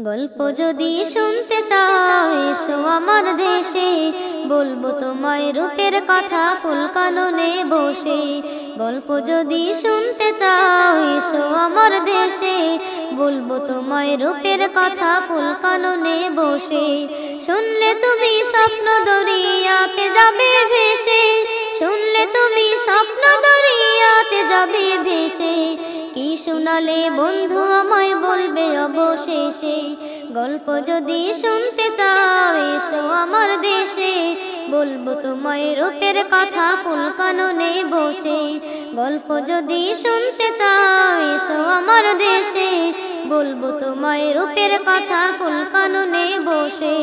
গল্প যদি শুনতে চাও, এসো আমার দেশে। বলব তোমায় রূপের কথা, ফুল কাননে বসে। গল্প যদি শুনতে চাও, এসো আমার দেশে। বলব তোমায় রূপের কথা, ফুল কাননে বসে। শুনলে তুমি স্বপ্ন দরিয়াতে যাবে ভেসে। শুনলে তুমি স্বপ্ন দরিয়াতে যাবে ভেসে। কি শোনালে বন্ধু আমায় বলবে অবশেষে? গল্প যদি শুনতে চাও, এসো আমার দেশে। বলব তোমায় রূপের কথা ফুল কাননে বসে। গল্প যদি শুনতে চাও, এসো আমার দেশে। বলব তোমায় রূপের কথা ফুল কাননে বসে।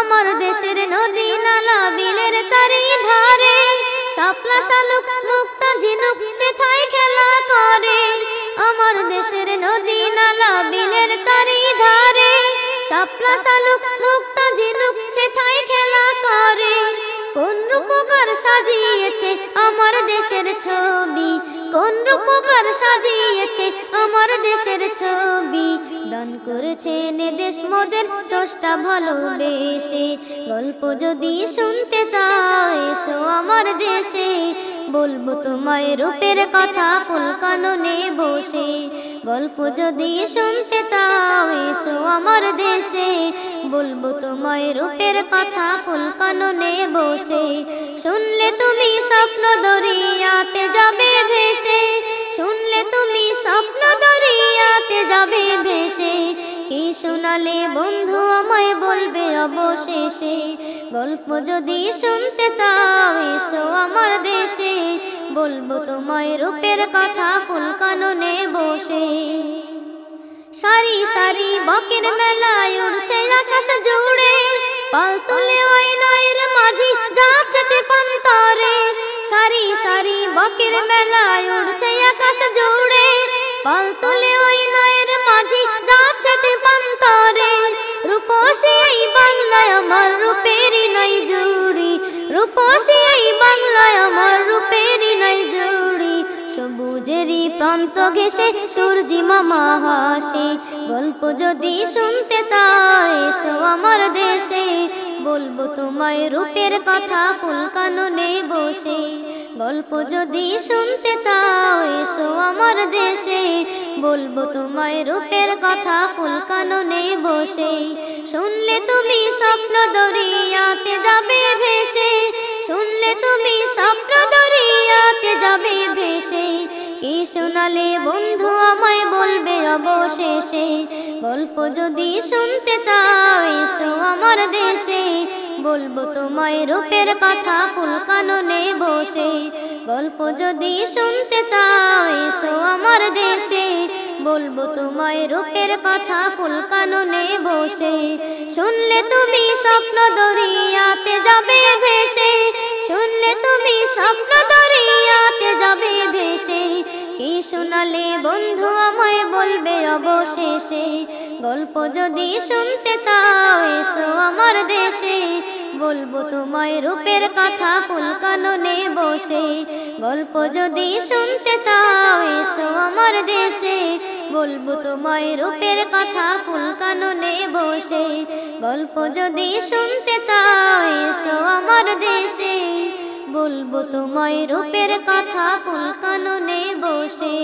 আমার দেশের নদী, নালা, বিলের চারি ধারে শাপলা শালুক, মুক্তা ঝিনুক সেথায় খেলা করে। আমার দেশের নদী নালা, বিলের চারি ধারে শাপলা শালুক, মুক্তা ঝিনুক সেথায় খেলা করে। কোন রূপকার সাজিয়েছে আমার দেশের ছবি? কোন রূপকার সাজিয়েছে আমার দেশের ছবি? দান করেছে দেশ মোদের স্রষ্টা ভালোবেসে। গল্প যদি শুনতে চাও এসো আমার দেশে। বলব তোমায় রূপের কথা ফুল কাননে বসে। গল্প যদি শুনতে চাও, এসো আমার দেশে। বলব তোমায় রূপের কথা, ফুল কাননে বসে। শুনলে তুমি স্বপ্ন দরিয়াতে যাবে ভেসে। শুনলে তুমি স্বপ্ন দরিয়াতে যাবে ভেসে। কি শোনালে বন্ধু আমায় বলবে অবশেষে। গল্প যদি শুনতে চাও আমার দেশে, বলব তোমায় রূপের কথা ফুল কাননে বসে। সারি সারি বকের মেলায় উড়ছে আকাশ জুড়ে, পাল তুলে ওই নয়ের মাঝি যাচ্ছে পান্তরে সারি সারি বকের মেলায় উড়ছে আকাশ জুড়ে, পাল তুলে রূপসী এই বাংলায় আমার রূপেরই নাই জুড়ি। সবুজেরই প্রান্ত ঘেসে সূর্যি মামা হাসে। গল্প যদি শুনতে চায়, এসো আমার দেশে। বলব তোমায় রূপের কথা, ফুল কাননে বসে। গল্প যদি শুনতে চাও, এসো আমার দেশে। বলব তোমায় রূপের কথা, ফুল কাননে বসে। শুনলে তুমি স্বপ্ন দরিয়াতে যাবে ভেসে। অবশেষে গল্প যদি শুনতে চাও, এসো আমার দেশে। বলব তোমায় রূপের কথা, ফুল কাননে বসে। গল্প যদি শুনতে চাও, এসো আমার দেশে। বলব তোমায় রূপের কথা, ফুল কাননে বসে। শুনলে তুমি স্বপ্ন দরিয়াতে যাবে ভেসে। শুনলে তুমি স্বপ্ন দরিয়াতে যাবে ভেসে। কি শোনালে বন্ধু আমায় অবশেষে গল্প যদি শুনতে চাও, এসো আমার দেশে। বলব তোমায় রূপের কথা, ফুল কাননে বসে। গল্প যদি শুনতে চাও, এসো আমার দেশে। বলব তোমায় রূপের কথা, ফুল কাননে বসে। গল্প যদি শুনতে চাও, এসো আমার দেশে। বলব তোমায় রূপের কথা, ফুল কাননে বসে।